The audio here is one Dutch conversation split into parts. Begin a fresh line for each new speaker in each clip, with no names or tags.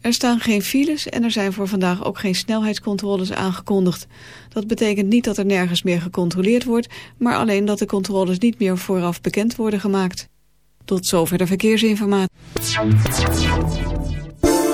Er staan geen files en er zijn voor vandaag ook geen snelheidscontroles aangekondigd. Dat betekent niet dat er nergens meer gecontroleerd wordt, maar alleen dat de controles niet meer vooraf bekend worden gemaakt. Tot zover de verkeersinformatie.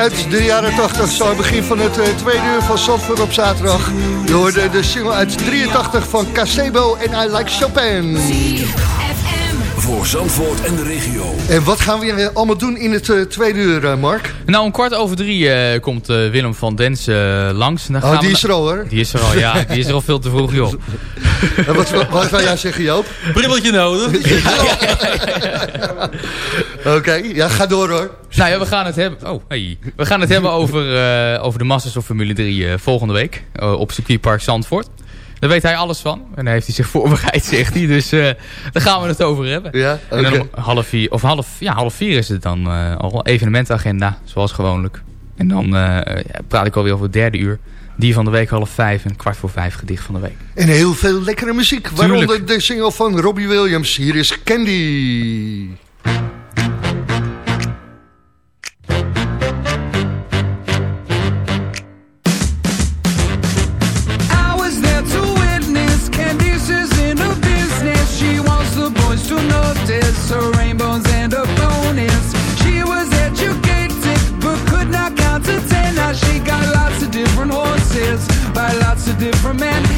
Uit de jaren 80. Zo aan het begin van het eh, tweede uur van Zandvoort op zaterdag. Je hoorde de single uit 83 van Casebo en I Like Chopin.
Voor Zandvoort en de regio.
En wat gaan we allemaal doen in het eh, tweede uur, eh, Mark?
Nou, om kwart over drie eh, komt eh, Willem van Densen eh, langs. Dan
Oh,
gaan
die
we
is er al, hoor.
Die is er al, ja. Die is er al veel te vroeg, joh.
En wat, wat, wat wil jij zeggen, Joop?
Brilletje nodig.
Oké, ja, ga door hoor.
Nou ja, we gaan het hebben, oh, hey. we gaan het hebben over, eh, over de Masters of Formule 3 eh, volgende week. eh, op circuitpark Zandvoort. Daar weet hij alles van. En daar heeft hij zich voorbereid, zegt hij. Dus daar gaan we het over hebben.
Ja,
En dan
oké.
om half vier, of half, ja, half vier is het dan al evenementagenda, zoals gewoonlijk. En dan praat ik alweer over het derde uur. Die van de week half vijf en kwart voor vijf gedicht van de week.
En heel veel lekkere muziek. Waaronder de single van Robbie Williams. Hier is Candy.
By lots of different men.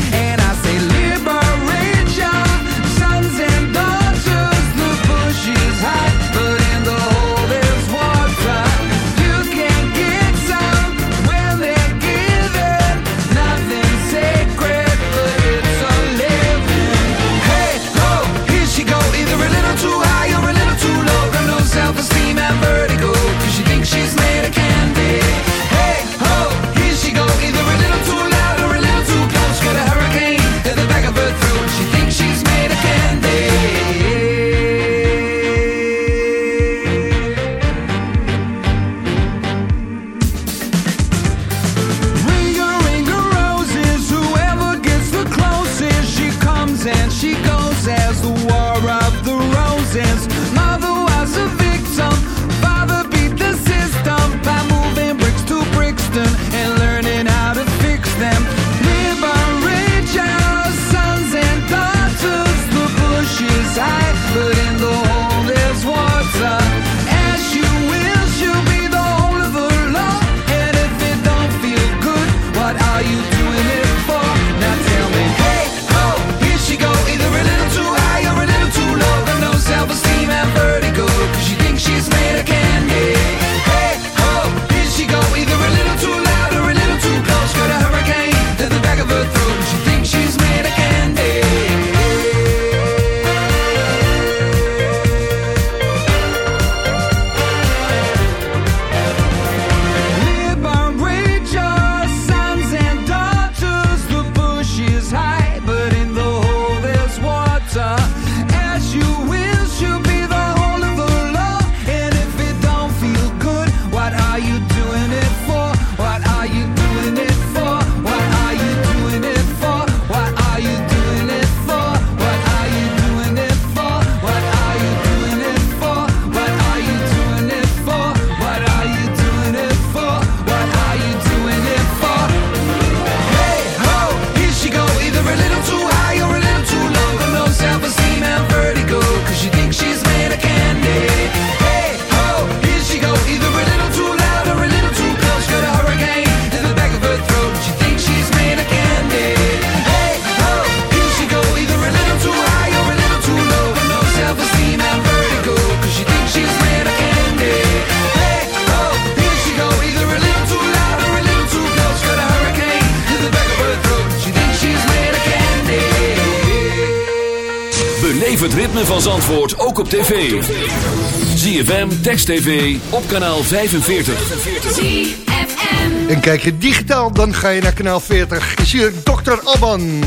Text TV, op kanaal 45.
ZFM.
En kijk je digitaal, dan ga je naar kanaal 40. Is hier Dr. Alban.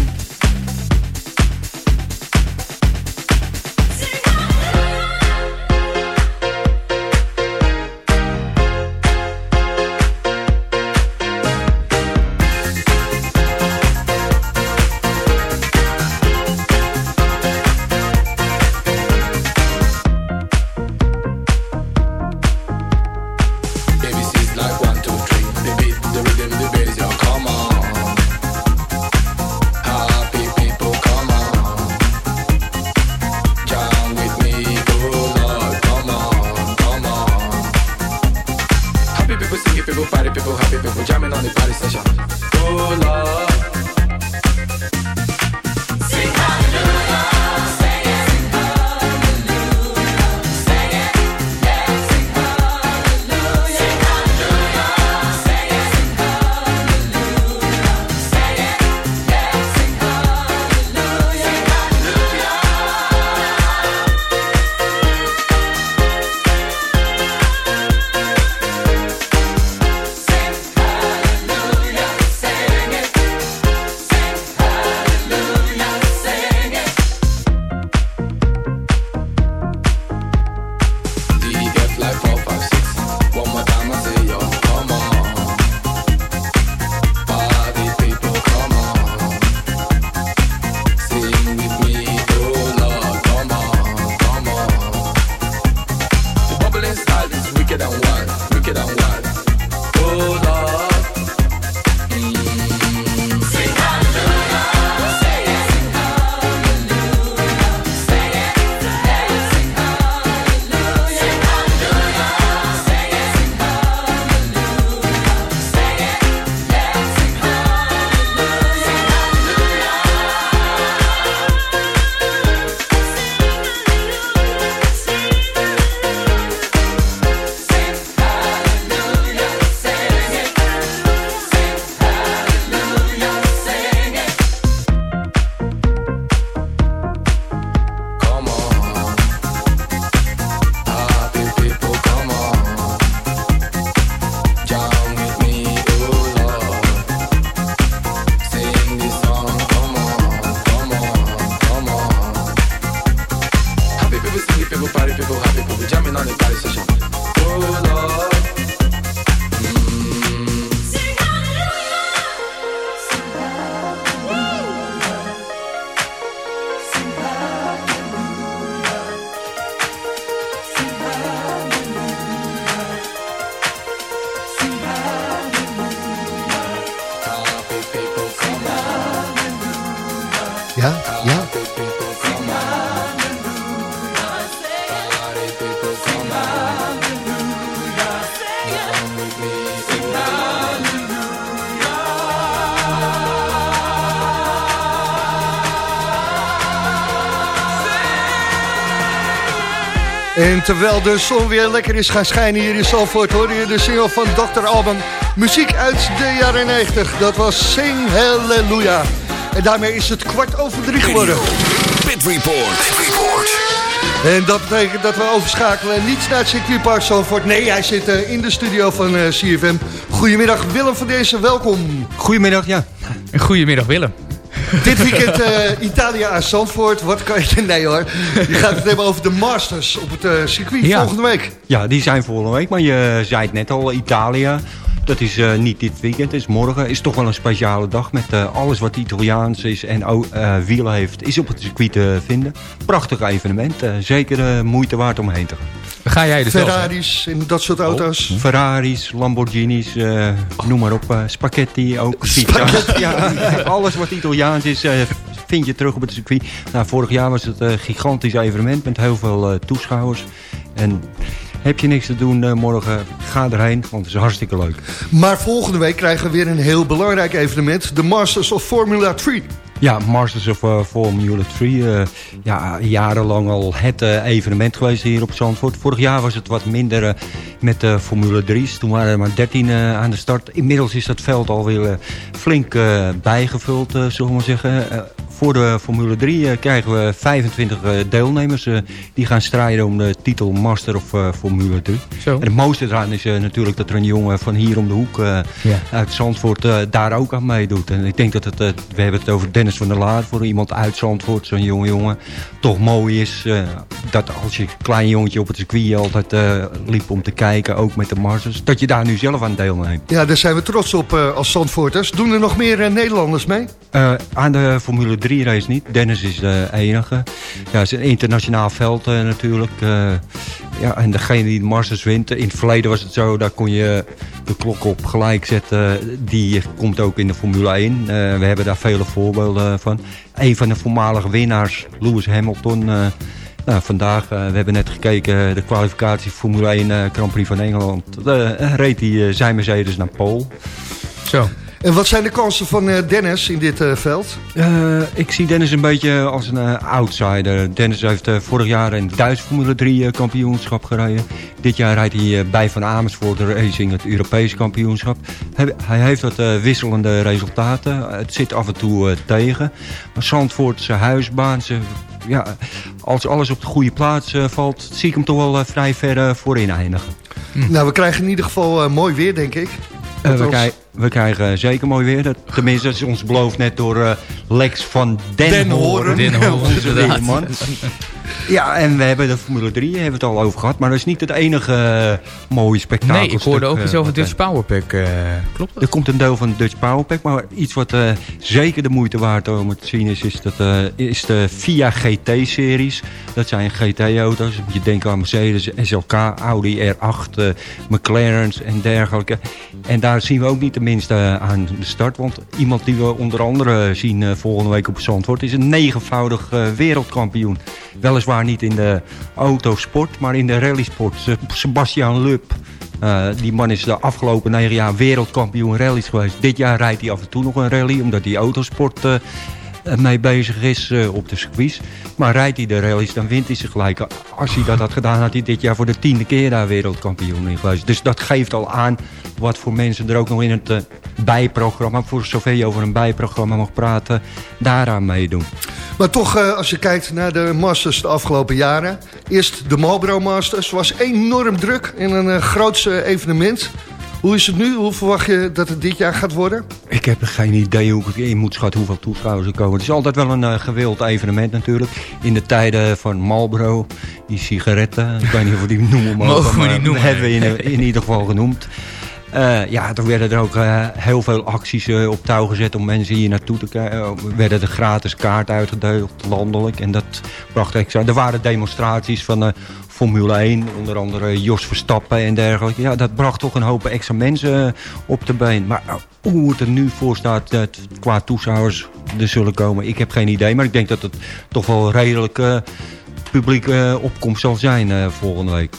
Terwijl de zon weer lekker is gaan schijnen hier in Zalvoort... hoorde je de single van Dr. Alban. Muziek uit de jaren 90. Dat was Sing Hallelujah. En daarmee is het kwart over drie geworden.
Pit Report. Pit Report.
En dat betekent dat we overschakelen niet naar het circuitpark Zalvoort. Nee, hij zit eh, in de studio van eh, CFM. Goedemiddag Willem van deze, welkom.
Goedemiddag, ja.
Goedemiddag Willem.
Dit weekend eh Italië aan Zandvoort. Wat kan je... Nee hoor. Je gaat het hebben over de Masters op het eh, circuit
Ja.
volgende week.
Ja, die zijn volgende week. Maar je zei het net al, Italië. Dat is eh, niet dit weekend, het is morgen. is toch wel een speciale dag met alles wat Italiaans is en eh, wielen heeft. Is op het circuit te vinden. Prachtig evenement. zeker moeite waard om heen te gaan.
Ga jij dus?
Ferraris en dat soort auto's.
Ferraris, Lamborghinis, eh, noem maar op. eh, spaghetti ook. pizza. Ja, alles wat Italiaans is, eh, vind je terug op het circuit. Nou, vorig jaar was het een gigantisch evenement met heel veel eh, toeschouwers. En heb je niks te doen eh, morgen, ga erheen, want het is hartstikke leuk.
Maar volgende week krijgen we weer een heel belangrijk evenement. De Masters of Formula 3.
Ja, Masters of uh, Formula 3. eh, ja, jarenlang al het eh, evenement geweest hier op Zandvoort. Vorig jaar was het wat minder eh, met de Formule 3's. Toen waren er maar 13 eh, aan de start. Inmiddels is dat veld alweer eh, flink eh, bijgevuld, eh, zullen we maar zeggen. Voor de Formule 3 eh, krijgen we 25 eh, deelnemers. eh, die gaan strijden om de titel Master of Formule 3.
Zo.
En het mooiste eraan is natuurlijk dat er een jongen van hier om de hoek
Ja.
uit Zandvoort daar ook aan meedoet. En ik denk dat het, we hebben het over Dennis van der Laar, voor iemand uit Zandvoort, zo'n jonge jongen, toch mooi is. dat als je een klein jongetje op het circuit altijd eh, liep om te kijken, ook met de Masters, dat je daar nu zelf aan deelneemt.
Ja, daar zijn we trots op eh, als Zandvoorters. Doen er nog meer Nederlanders mee?
Eh, aan de Formule 3 race niet. Dennis is de enige. Ja, het is een internationaal veld eh, natuurlijk. Eh, ja, en degene die de Masters wint. In het verleden was het zo, daar kon je de klok op gelijk zetten. Die komt ook in de Formule 1. Eh, we hebben daar vele voorbeelden van. Een van de voormalige winnaars, Lewis Hamilton... nou, vandaag, eh, we hebben net gekeken, de kwalificatie Formule 1 eh, Grand Prix van Engeland. Eh, reed hij zijn Mercedes naar Pool.
Zo.
En wat zijn de kansen van eh, Dennis in dit eh, veld?
Eh, ik zie Dennis een beetje als een outsider. Dennis heeft eh, vorig jaar in het Duits Formule 3 eh, kampioenschap gereden. Dit jaar rijdt hij bij Van Amersfoort Racing het Europees kampioenschap. Hij, hij heeft wat eh, wisselende resultaten. Het zit af en toe eh, tegen. Maar Zandvoort, zijn huisbaan, zijn, ja, als alles op de goede plaats eh, valt... zie ik hem toch wel vrij ver voorin eindigen.
Nou, we krijgen in ieder geval mooi weer, denk ik.
We, we krijgen zeker mooi weer. Dat, tenminste, dat is ons beloofd net door eh, Lex van Den,
Den Horen.
Den Horen,
Onze
inderdaad.
Ja, en we hebben de Formule 3, hebben het al over gehad. Maar dat is niet het enige eh, mooie spektakel.
Nee, ik hoorde ook iets over Dutch Powerpack. eh klopt dat?
Er komt een deel van de Dutch Powerpack. Maar iets wat eh, zeker de moeite waard om het te zien is, is, dat, eh, is de Via GT-series. Dat zijn GT-auto's. Je denkt aan Mercedes, SLK, Audi R8, eh, McLaren's en dergelijke. En daar zien we ook niet tenminste eh, aan de start. Want iemand die we onder andere zien eh, volgende week op Zandvoort... is een negenvoudig eh, wereldkampioen. Weliswaar niet in de autosport, maar in de rallysport. Se- Sebastian Lub. Eh, die man is de afgelopen negen jaar wereldkampioen rallies geweest. Dit jaar rijdt hij af en toe nog een rally, omdat hij autosport eh, mee bezig is eh, op de circuits. Maar rijdt hij de rallies, dan wint hij ze gelijk. Als hij dat had gedaan, had hij dit jaar voor de tiende keer daar wereldkampioen in geweest. Dus dat geeft al aan wat voor mensen er ook nog in het eh, bijprogramma, voor zover je over een bijprogramma mag praten, daaraan meedoen.
Maar toch, eh, als je kijkt naar de Masters de afgelopen jaren. Eerst de Marlboro Masters was enorm druk in een groots eh, evenement. Hoe is het nu? Hoe verwacht je dat het dit jaar gaat worden?
Ik heb geen idee hoe ik in moet schatten hoeveel toeschouwers er komen. Het is altijd wel een eh, gewild evenement natuurlijk. In de tijden van Marlboro, die sigaretten. Ik weet niet of we die noemen mogen.
Mogen we
maar
niet noemen,
hebben we in, in ieder geval genoemd. Eh, ja, toen werden er ook eh, heel veel acties eh, op touw gezet om mensen hier naartoe te kijken. Er werden er gratis kaart uitgedeeld, landelijk. En dat bracht extra. Er waren demonstraties van Formule 1, onder andere Jos Verstappen en dergelijke. Ja, dat bracht toch een hoop extra mensen op de been. Maar hoe het er nu voor staat eh, t- qua toeschouwers er zullen komen, ik heb geen idee. Maar ik denk dat het toch wel redelijk publiek opkomst zal zijn volgende week.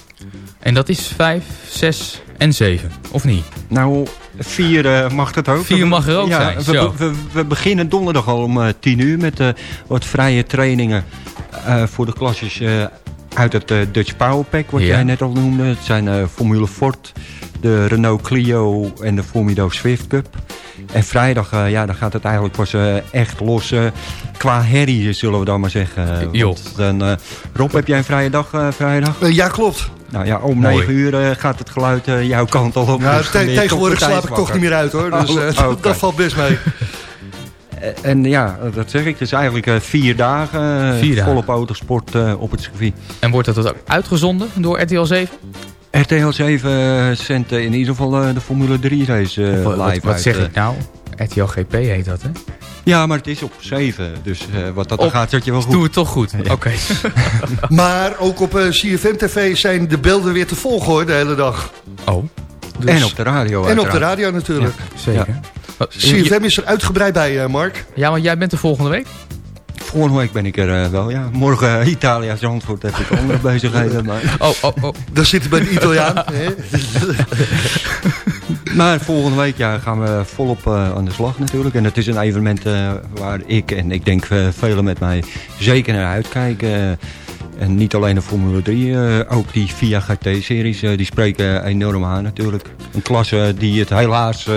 En dat is 5, 6 en 7, of niet?
Nou, vier eh, mag het ook.
Vier mag er ook
ja,
zijn,
We, we, we beginnen donderdag al om eh, tien uur met eh, wat vrije trainingen eh, voor de klasjes eh, uit het eh, Dutch Powerpack, wat
Ja.
jij net al noemde. Het zijn eh, Formule Ford, de Renault Clio en de Formido Swift Cup. En vrijdag, eh, ja, dan gaat het eigenlijk pas eh, echt los eh, qua herrie, zullen we dan maar zeggen. Dan, eh, Rob, heb jij een vrije dag eh, vrijdag?
Ja, klopt.
Nou ja, om
Mooi.
9 uur eh, gaat het geluid eh, jouw kant al op.
Nou,
Dus
te- tegenwoordig slaap ik toch niet meer uit hoor. Dus
Oh,
eh, dat valt best mee.
En ja, dat zeg ik. Het is eigenlijk eh, vier dagen,
Vier dagen.
volop autosport eh, op het circuit.
En wordt dat ook uitgezonden door RTL 7?
RTL 7 zendt eh, in ieder geval eh, de Formule 3 race eh,
wat,
live
wat, wat
uit,
zeg
eh.
ik nou? RTL GP heet dat, hè?
Ja, maar het is op 7. Dus eh, wat dat
Op-
gaat, zet je wel goed.
Doe het toch goed. Oké.
Maar ook op eh, CFM TV zijn de beelden weer te volgen hoor, de hele dag.
Oh,
Dus-
En op de radio
En op de radio natuurlijk.
zeker.
CFM is er uitgebreid bij, eh, Mark.
Ja, want jij bent er volgende week?
Volgende week ben ik er eh, wel, ja. Morgen uh, Italia, Zandvoort heb ik andere bezigheden. Maar,
Oh, oh, oh.
Daar zitten bij de Italiaan. hè?
maar volgende week ja, gaan we volop eh, aan de slag natuurlijk. En het is een evenement eh, waar ik en ik denk eh, velen met mij zeker naar uitkijken. En niet alleen de Formule 3, eh, ook die Via GT-series, eh, die spreken enorm aan natuurlijk. Een klasse die het helaas eh,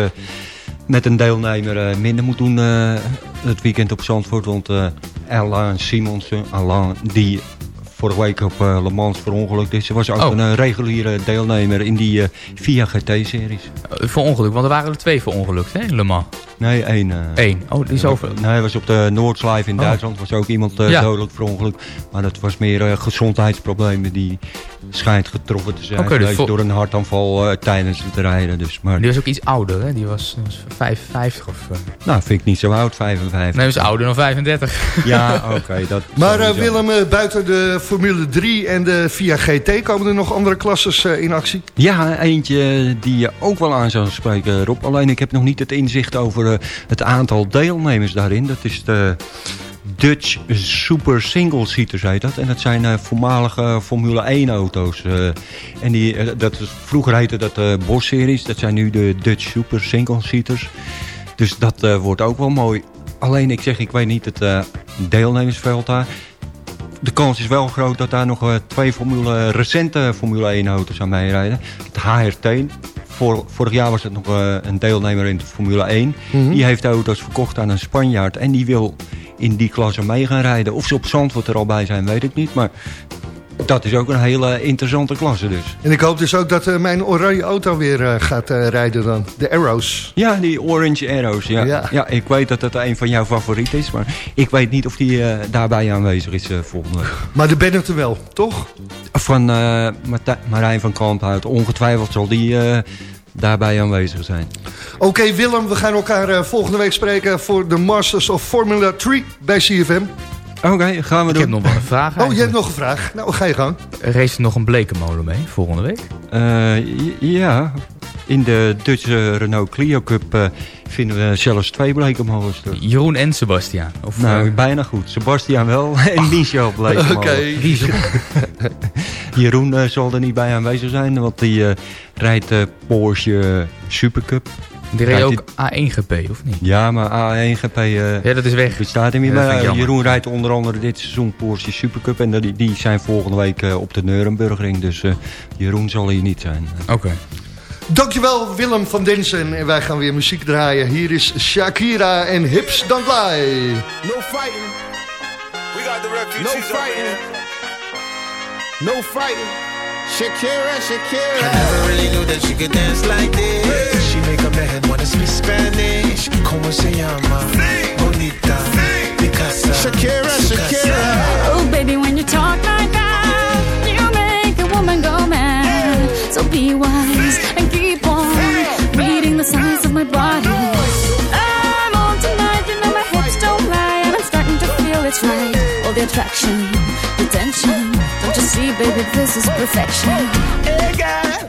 met een deelnemer eh, minder moet doen eh, het weekend op Zandvoort. Want eh Alain Simonsen, Alain, die vorige week op eh, Le Mans verongelukt is. was ook
Oh.
een eh, reguliere deelnemer in die eh VIA GT-series.
Voor ongeluk, want er waren er twee voor ongeluk, hè, in Le Mans.
Nee, één. eh,
Eén. Oh, die is over.
Nee, hij was op de Noordslijf in
Oh.
Duitsland. was ook iemand eh,
Ja.
dodelijk verongeluk. Maar dat was meer eh, gezondheidsproblemen. Die schijnt getroffen te zijn
Oké, dus
door een hartaanval eh, tijdens het rijden. Dus, maar,
Die was ook iets ouder, hè? Die was, was 55 of... eh,
nou, vind ik niet zo oud, 55.
Nee, hij is ouder dan 35.
Ja, oké. dat
Maar eh. Willem, eh, buiten de Formule 3 en de VIA GT... komen er nog andere klasses eh, in actie?
Ja, eentje die je ook wel aan zou spreken, Rob. Alleen ik heb nog niet het inzicht over eh, het aantal deelnemers daarin. Dat is de Dutch Super Single Seaters heet dat. En dat zijn eh, voormalige Formule 1 auto's. eh. en die, dat vroeger heette dat de Bosch Series. Dat zijn nu de Dutch Super Single Seaters. Dus dat wordt ook wel mooi. Alleen ik zeg, ik weet niet het deelnemersveld daar. De kans is wel groot dat daar nog twee formule, recente Formule 1 auto's aan meerijden. Het HRT. Vor, vorig jaar was het nog eh, een deelnemer in de Formule 1.
Mhm.
Die heeft de auto's verkocht aan een Spanjaard. En die wil in die klasse mee gaan rijden. Of ze op Zandvoort er al bij zijn, weet ik niet. Maar dat is ook een hele interessante klasse dus.
En ik hoop dus ook dat eh, mijn oranje auto weer eh, gaat eh, rijden dan. De Arrows.
Ja, die Orange Arrows. Ja.
Ja.
Ja. ik weet dat dat een van jouw favorieten is. Maar ik weet niet of die daarbij aanwezig is volgende week.
Maar de bent er wel, toch?
Van Marijn van Kamphout. Ongetwijfeld zal die daarbij aanwezig zijn.
Oké Willem, we gaan elkaar volgende week spreken... voor de Masters of Formula 3 bij CFM.
Oké, gaan we
Ik
doen.
heb nog wel een vraag
Oh, je hebt nog een vraag. Nou, ga je gang.
Race er nog een blekenmolen mee volgende week?
Eh, ja, in de Duitse Renault Clio Cup eh, vinden we zelfs twee blekenmolens terug.
Jeroen en Sebastian. Of,
Nou,
eh,
bijna goed. Sebastian wel en Michel blekenmolen.
Oké.
Jeroen eh, zal er niet bij aanwezig zijn, want die eh, rijdt de Porsche Supercup.
Die reed
Rijdt
ook A1 GP, of niet?
Ja, maar A1 GP eh,
Ja, dat is weg.
bestaat er niet meer.
jammer.
Jeroen rijdt onder andere dit seizoen Porsche Supercup en die, die zijn volgende week eh, op de Nurembergring. Dus eh, Jeroen zal hier niet zijn.
Oké.
Dankjewel Willem van Densen. En wij gaan weer muziek draaien. Hier is Shakira en Hips Don't Lie.
No fighting. We got the refugees. No fighting. No fighting. Shakira, Shakira. I never really knew that she could dance like this. She make a man wanna speak Spanish. Como se llama? Bonita. Picasa. Shakira, Shakira.
Oh, baby, when you talk like that, you make a woman go mad. So be wise and keep on reading the signs of my body. I'm on tonight, you know my hips don't lie, and I'm starting to feel it's right. All the attraction, the tension. Don't you see, baby, this is perfection.
Hey girl,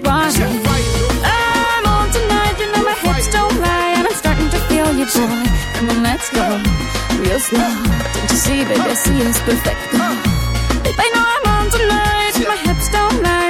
body. I'm on tonight, you know my hips don't lie, and I'm starting to feel you, boy. Come on, let's go real slow. Don't you see, baby, I see it's perfect. Babe, I know I'm on tonight, my hips don't lie,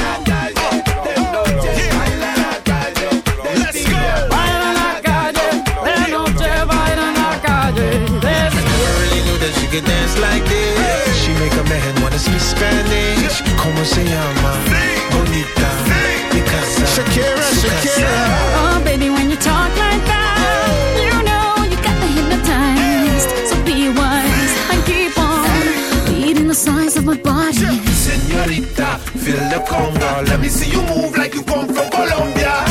Really knew that she could dance like this. She make a man wanna speak Spanish. Como se llama? Bonita. Picasa. Shakira, Shakira.
Oh, baby, when you talk like that, you know you got me hypnotized. So be wise and keep on reading the signs of my body.
Senorita, feel the conga. Let me see you move like you come from Colombia.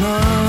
Files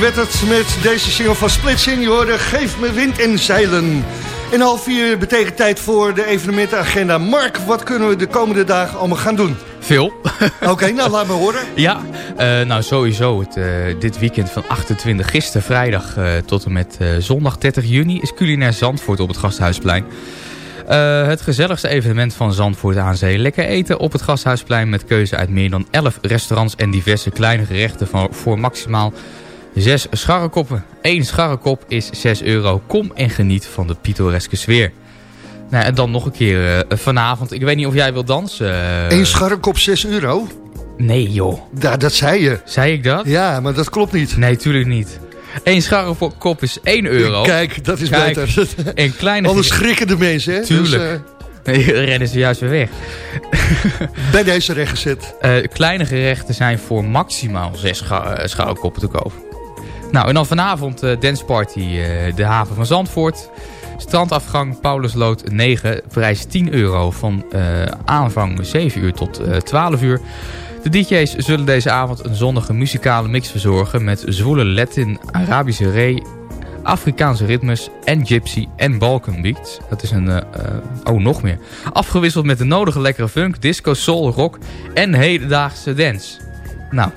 Werd het met deze single van Splitsing. Je hoorde Geef me wind en zeilen. En half vier betekent tijd voor de evenementenagenda. Mark, wat kunnen we de komende dagen allemaal gaan doen?
Veel.
Oké, nou laat me horen.
Ja, eh, nou sowieso het, eh, dit weekend van 28 gisteren vrijdag eh, tot en met zondag 30 juni is culinair Zandvoort op het Gasthuisplein. Het gezelligste evenement van Zandvoort aan Zee. Lekker eten op het Gasthuisplein met keuze uit meer dan 11 restaurants en diverse kleine gerechten van, voor maximaal 6 scharrekoppen. Eén scharrekop is 6 euro. Kom en geniet van de pittoreske sfeer. Nou, en dan nog een keer eh, vanavond. Ik weet niet of jij wil dansen. eh.
Eén scharrekop 6 euro?
Nee joh.
Ja, dat zei je.
Zei ik dat?
Ja, maar dat klopt niet.
Nee, tuurlijk niet. Eén scharrekop is 1 euro.
Kijk, dat is
Kijk,
beter.
En kleine
Anders schrikken de mensen, hè?
Tuurlijk.
Dus,
Nee, dan rennen ze juist weer weg.
bij deze rechtgezet.
Eh, kleine gerechten zijn voor maximaal zes scha te koop. Nou, en dan vanavond eh danceparty eh, de haven van Zandvoort. Strandafgang Paulusloot 9, prijs 10 euro van eh, aanvang 7 uur tot eh 12 uur. De DJ's zullen deze avond een zonnige muzikale mix verzorgen met zwoele Latin, Arabische ree, Afrikaanse ritmes en gypsy en Balkan beats. Dat is een, oh nog meer. Afgewisseld met de nodige lekkere funk, disco, soul, rock en hedendaagse dance. Nou?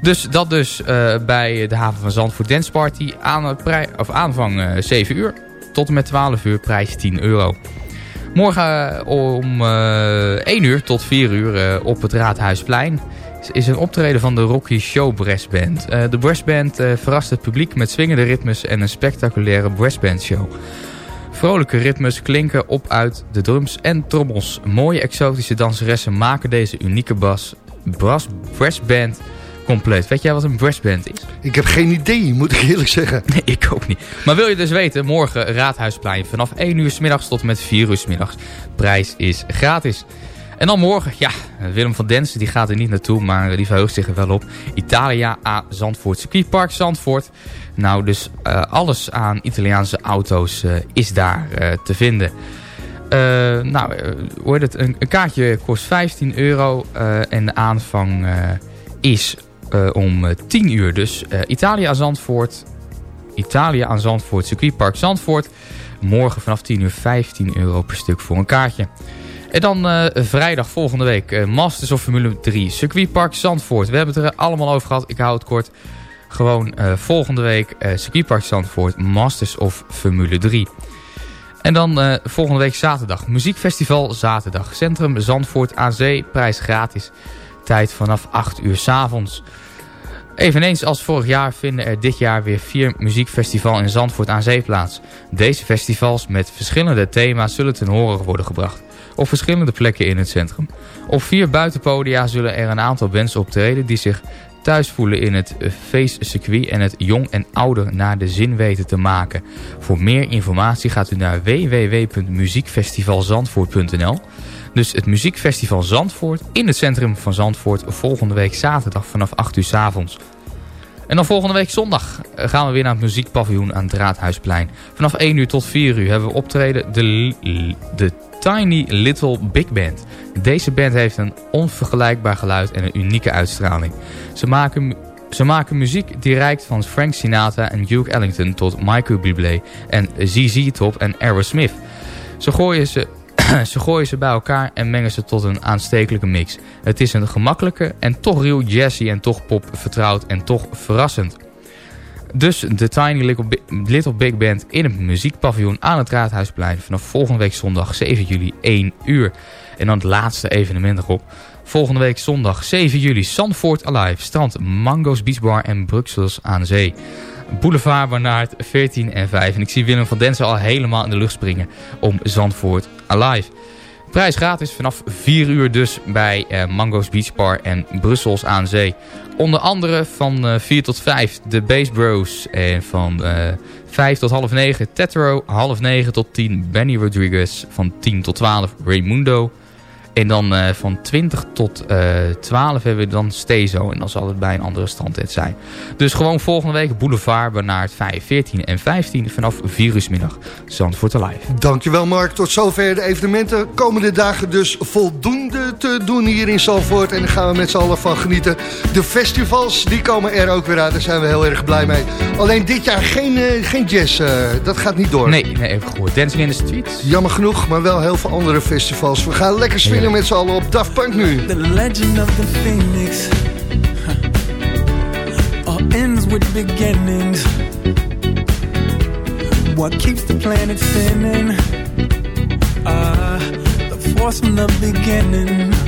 Dus dat dus eh, bij de haven van Zandvoort Dance Party. Aan, of aanvang eh, 7 uur tot en met 12 uur, prijs 10 euro. Morgen eh, om eh 1 uur tot 4 uur eh, op het Raadhuisplein is- een optreden van de Rocky Show Brass Band. Eh, de Brass Band eh, verrast het publiek met swingende ritmes en een spectaculaire Brass Band show. Vrolijke ritmes klinken op uit de drums en trommels. Mooie exotische danseressen maken deze unieke bas, brass, brass band compleet. Weet jij wat een brass band is?
Ik heb geen idee, moet ik eerlijk zeggen.
Nee, ik ook niet. Maar wil je dus weten, morgen Raadhuisplein vanaf 1 uur s middags tot met 4 uur s middags. Prijs is gratis. En dan morgen, ja, Willem van Densen die gaat er niet naartoe, maar die verheugt zich er wel op. Italia A Zandvoort, circuitpark Zandvoort. Nou, dus eh, alles aan Italiaanse auto's eh, is daar eh, te vinden. Nou, heet het? Een, een kaartje kost 15 euro en de aanvang is eh, om eh, 10 uur. Dus eh Italia Zandvoort, Italië aan Zandvoort, circuitpark Zandvoort. Morgen vanaf 10 uur 15 euro per stuk voor een kaartje. En dan eh, vrijdag volgende week eh, Masters of Formule 3, circuitpark Zandvoort. We hebben het er allemaal over gehad, ik hou het kort. Gewoon eh, volgende week eh circuitpark Zandvoort, Masters of Formule 3. En dan eh, volgende week zaterdag, muziekfestival zaterdag. Centrum Zandvoort aan Zee, prijs gratis. Tijd vanaf 8 uur s avonds. Eveneens als vorig jaar vinden er dit jaar weer vier muziekfestivals in Zandvoort aan Zee plaats. Deze festivals met verschillende thema's zullen ten horen worden gebracht. Op verschillende plekken in het centrum. Op vier buitenpodia zullen er een aantal bands optreden die zich thuis voelen in het feestcircuit en het jong en ouder naar de zin weten te maken. Voor meer informatie gaat u naar www.muziekfestivalzandvoort.nl Dus het Muziekfestival Zandvoort in het centrum van Zandvoort volgende week zaterdag vanaf 8 uur s avonds. En dan volgende week zondag eh, gaan we weer naar het muziekpaviljoen aan het Raadhuisplein. Vanaf 1 uur tot 4 uur hebben we optreden de, de Tiny Little Big Band. Deze band heeft een onvergelijkbaar geluid en een unieke uitstraling. Ze maken, ze maken muziek die reikt van Frank Sinatra en Duke Ellington tot Michael Bublé en ZZ Top en Aerosmith. Ze gooien ze, ze gooien ze bij elkaar en mengen ze tot een aanstekelijke mix. Het is een gemakkelijke en toch real jazzy en toch pop vertrouwd en toch verrassend. Dus de Tiny Little Big, Little Big Band in het muziekpaviljoen aan het Raadhuisplein vanaf volgende week zondag 7 juli 1 uur. En dan het laatste evenement erop. Volgende week zondag 7 juli Zandvoort Alive, strand Mango's Beach Bar en Bruxelles aan zee. Boulevard Barnaert 14 en 5. En ik zie Willem van Densen al helemaal in de lucht springen om Zandvoort Alive. Prijs gratis vanaf 4 uur dus bij eh, Mango's Beach Bar en Brussels aan Zee. Onder andere van eh 4 tot 5 de Bass Bros. En van eh 5 tot half 9 Tetro. Half 9 tot 10 Benny Rodriguez. Van 10 tot 12 Raymundo. En dan eh, van 20 tot eh 12 hebben we dan Stezo. En dan zal het bij een andere strandtent zijn. Dus gewoon volgende week Boulevard, Bernard 5, 14 en 15 vanaf 4 uur middag. Zandvoort Alive.
Dankjewel Mark. Tot zover de evenementen. Komende dagen dus voldoende te doen hier in Zalvoort. En daar gaan we met z'n allen van genieten. De festivals die komen er ook weer aan. Daar zijn we heel erg blij mee. Alleen dit jaar geen, eh, geen jazz. dat gaat niet door.
Nee, nee, ik gehoord. Dancing in the Streets.
Jammer genoeg, maar wel heel veel andere festivals. We gaan lekker swingen met z'n allen op Daft Punk nu.
The legend of the phoenix all ends with beginnings. What keeps the planet spinning? Uh, the force from the beginning.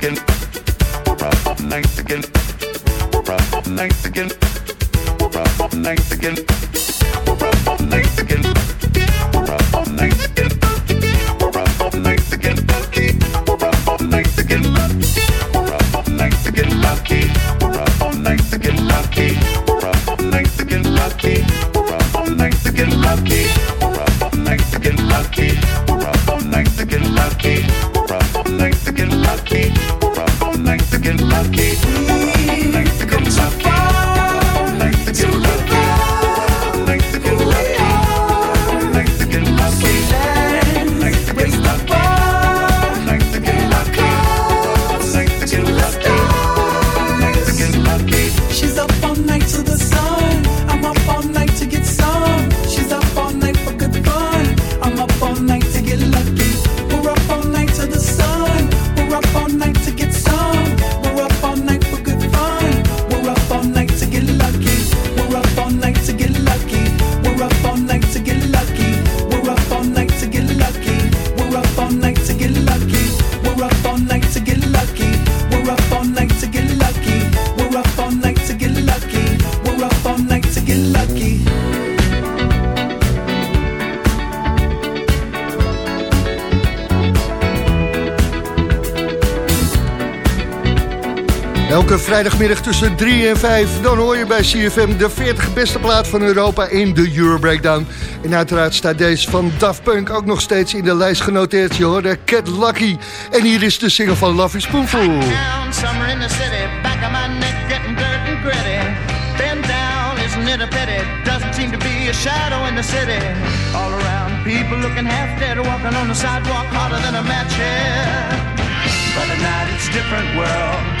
We're
Elke vrijdagmiddag tussen 3 en 5, dan hoor je bij CFM de 40 beste plaat van Europa in de Euro Breakdown. En uiteraard staat deze van Daft Punk ook nog steeds in de lijst genoteerd. Je hoorde Cat Lucky. En hier is de single van Love is Spoonful.
Down, summer in the city, back of my neck getting dirt and gritty. Bend down, isn't it a pity? Doesn't seem to be a shadow in the city. All around, people looking half dead, walking on the sidewalk harder than a match head. But at night it's different world.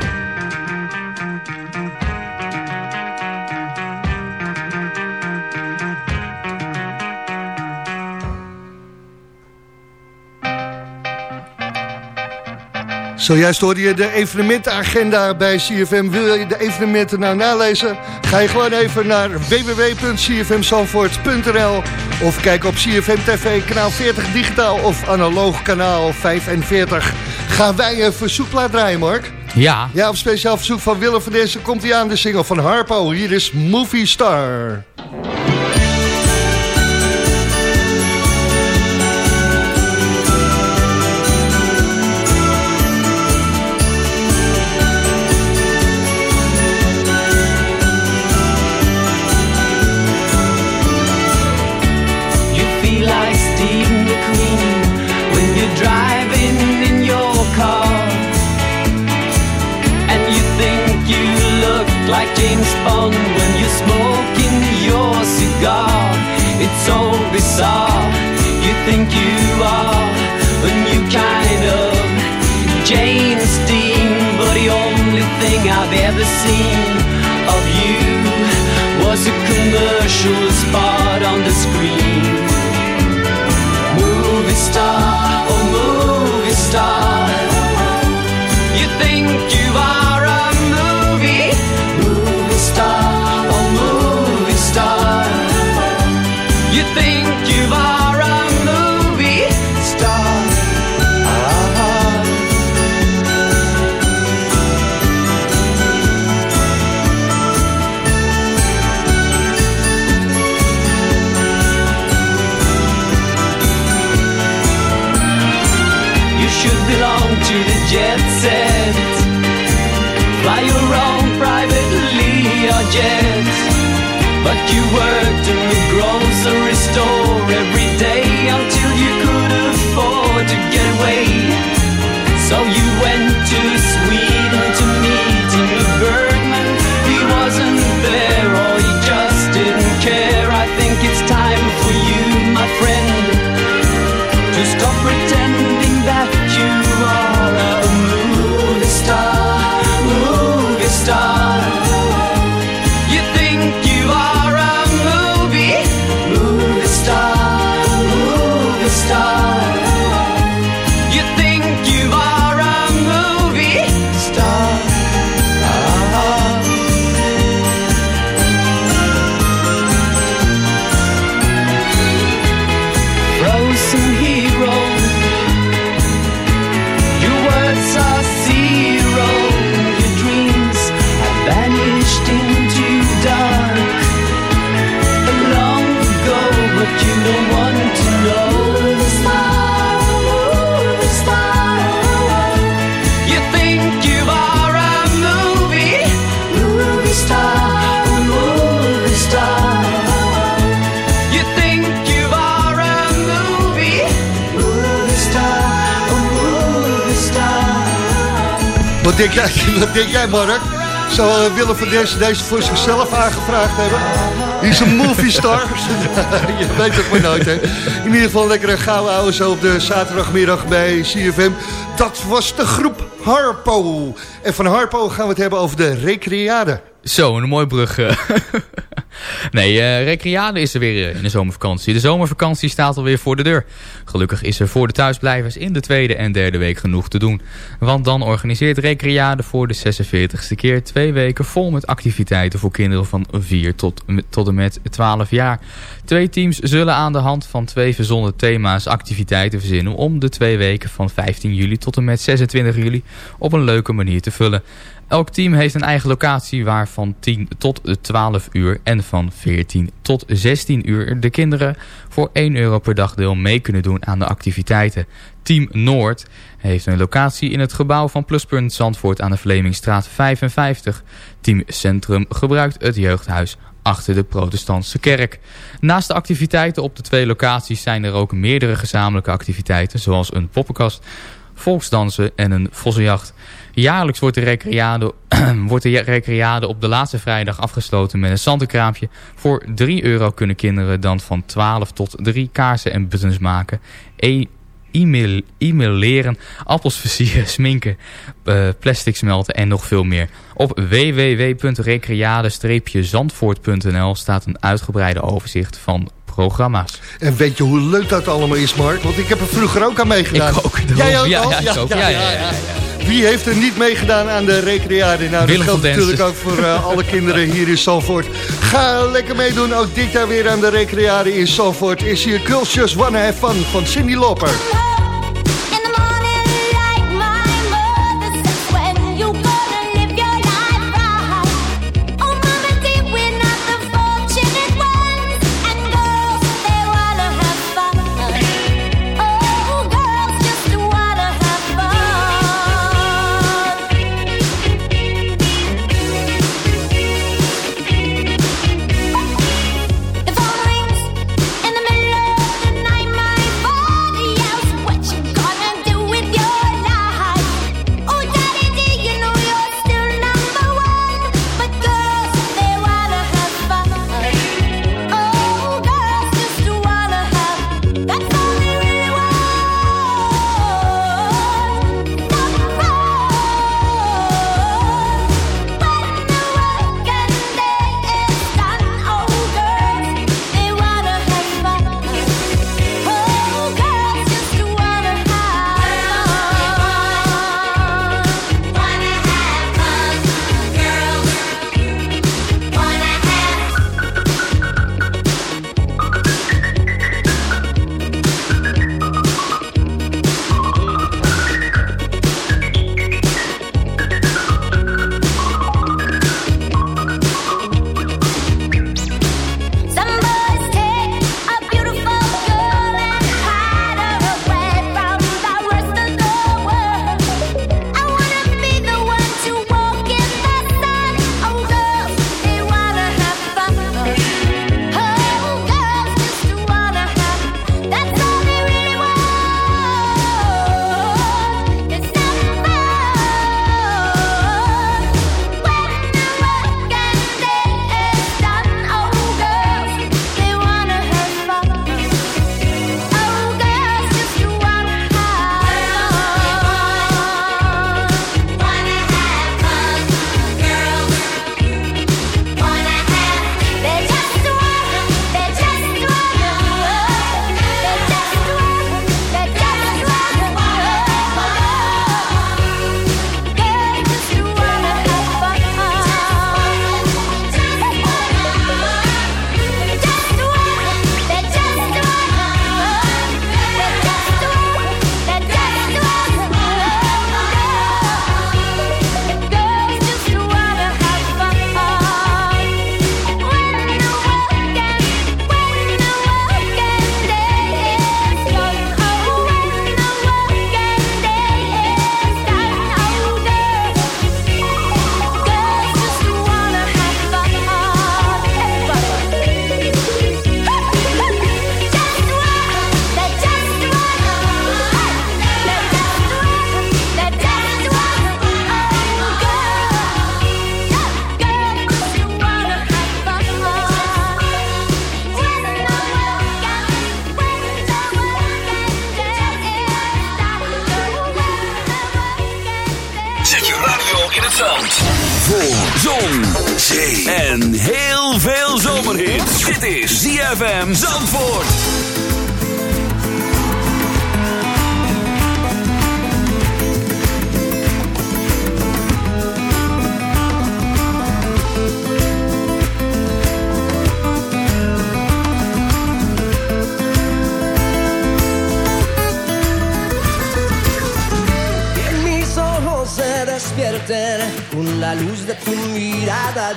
Zojuist hoorde je de evenementenagenda bij CFM. Wil je de evenementen nou nalezen? Ga je gewoon even naar www.cfmzandvoort.nl of kijk op CFM TV kanaal 40 digitaal of analoog kanaal 45. Gaan wij een verzoekplaat draaien, Mark?
Ja.
Ja, op speciaal verzoek van Willem van Dessen komt hij aan de single van Harpo. Hier is Movie Star.
Cigar. It's so bizarre. You think you are a new kind of James Dean, but the only thing I've ever seen of you was a commercial spot on the screen. Movie star,
Wat denk jij, wat denk jij Mark? Zou eh, Willem van deze, deze voor zichzelf aangevraagd hebben? Hij is een movie star. Je weet het maar nooit, hè. In ieder geval lekker een gouden ouwe zo op de zaterdagmiddag bij CFM. Dat was de groep Harpo. En van Harpo gaan we het hebben over de recreade.
Zo, een mooi brug. nee, eh Recreade is er weer eh, in de zomervakantie. De zomervakantie staat alweer voor de deur. Gelukkig is er voor de thuisblijvers in de tweede en derde week genoeg te doen. Want dan organiseert Recreade voor de 46ste keer twee weken vol met activiteiten voor kinderen van 4 tot, tot en met 12 jaar. Twee teams zullen aan de hand van twee verzonnen thema's activiteiten verzinnen om de twee weken van 15 juli tot en met 26 juli op een leuke manier te vullen. Elk team heeft een eigen locatie waar van 10 tot 12 uur en van 14 tot 16 uur de kinderen voor 1 euro per dagdeel mee kunnen doen aan de activiteiten. Team Noord heeft een locatie in het gebouw van Pluspunt Zandvoort aan de Vlemingstraat 55. Team Centrum gebruikt het jeugdhuis achter de protestantse kerk. Naast de activiteiten op de twee locaties zijn er ook meerdere gezamenlijke activiteiten zoals een poppenkast, volksdansen en een vossenjacht. Jaarlijks wordt de, recreade, wordt de recreade op de laatste vrijdag afgesloten met een zandenkraampje. Voor 3 euro kunnen kinderen dan van 12 tot 3 kaarsen en buttons maken. E e-mail, e-mail leren, appels versieren, sminken, eh, plastic smelten en nog veel meer. Op www.recreade-zandvoort.nl staat een uitgebreide overzicht van programma's.
En weet je hoe leuk dat allemaal is, Mark? Want ik heb er vroeger ook aan meegedaan.
Ik ook.
Jij ook
Ja, ja, ik ook. Ja, ja, ja, ja.
Wie heeft er niet meegedaan aan de recreade? Nou, dat geldt natuurlijk ook voor eh, alle kinderen hier in Zandvoort. Ga lekker meedoen, ook dit jaar weer aan de recreade in Zandvoort. Is hier Just Wanna Have Fun van Cindy Lauper.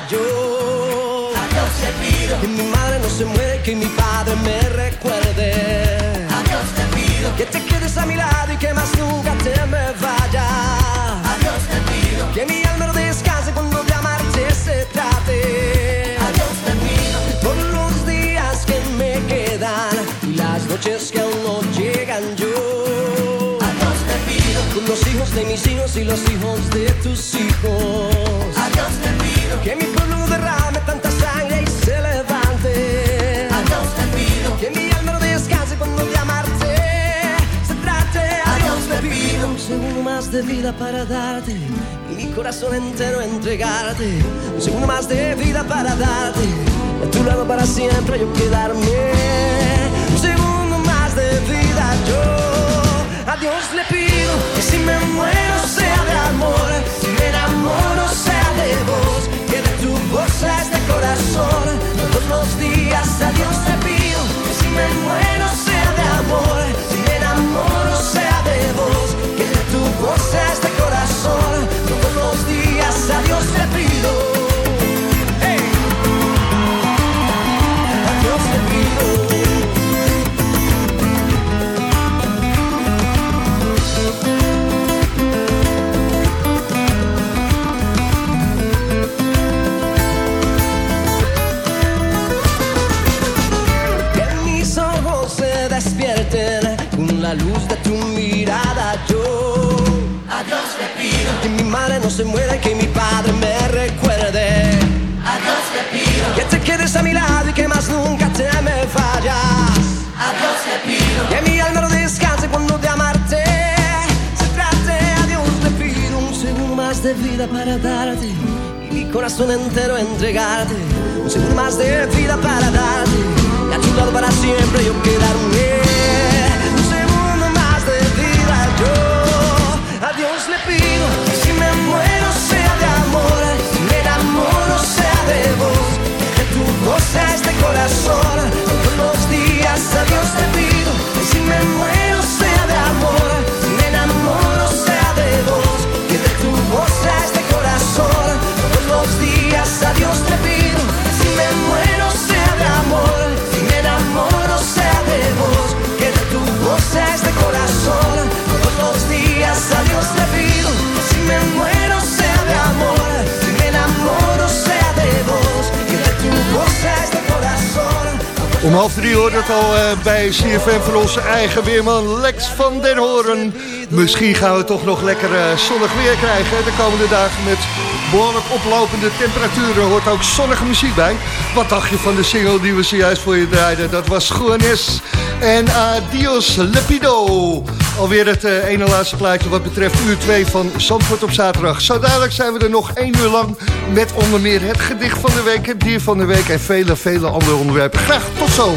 Yo. Te pido. Que mi madre no se muere, que mi padre me recuerde. A Dios te pido. Que te quedes a mi lado y que más nunca te me vayas. A Dios te pido. Que mi alma no descanse cuando de amarte se trate. A Dios te pido. Por los días que me quedan y las noches que aún no llegan yo. A Dios te pido. Con los hijos de mis hijos y los hijos de tus de vida para darte. Mi corazón entero entregarte. Un segundo más de vida para darte. A tu lado para siempre yo quedarme. Un segundo más de vida yo. A Dios le pido que si me muero sea de amor, si me enamoro sea de vos, que de tu voz sea este corazón. Todos los días a Dios te pido que si me muero sea de amor, Todos los días a Dios te pido. Hey. A Dios te pido. Que mis ojos se despierten con la luz de tu mirada yo. A Dios te pido. Que mi madre no se muera y que mi padre me recuerde. A Dios te pido. Que te quedes a mi lado y que más nunca te me fallas. A Dios te pido. Que mi alma no descanse cuando de amarte se trate. A Dios te pido un segundo más de vida para darte. Y mi corazón entero entregarte. Un segundo más de vida para darte. Y a tu lado para siempre yo quedarme. Un segundo más de vida yo. Si me muero sea de amor. Me enamoro sea de vos. Que tu voz sea este corazón. Todos los días a Dios te pido si me muero sea de amor. Me enamoro sea de vos. Que de tu voz sea este corazón. Todos los días a Dios te pido si me muero
Om half drie hoort het al eh, bij CFM van onze eigen weerman Lex van den Hoorn. Misschien gaan we toch nog lekker eh, zonnig weer krijgen de komende dagen met behoorlijk oplopende temperaturen. Hoort ook zonnige muziek bij. Wat dacht je van de single die we zojuist voor je draaiden? Dat was Juanes en Adios Lepido. Alweer het eh, ene laatste plaatje wat betreft uur 2 van Zandvoort op zaterdag. Zo dadelijk zijn we er nog één uur lang met onder meer het gedicht van de week, het dier van de week en vele, vele andere onderwerpen. Graag tot zo!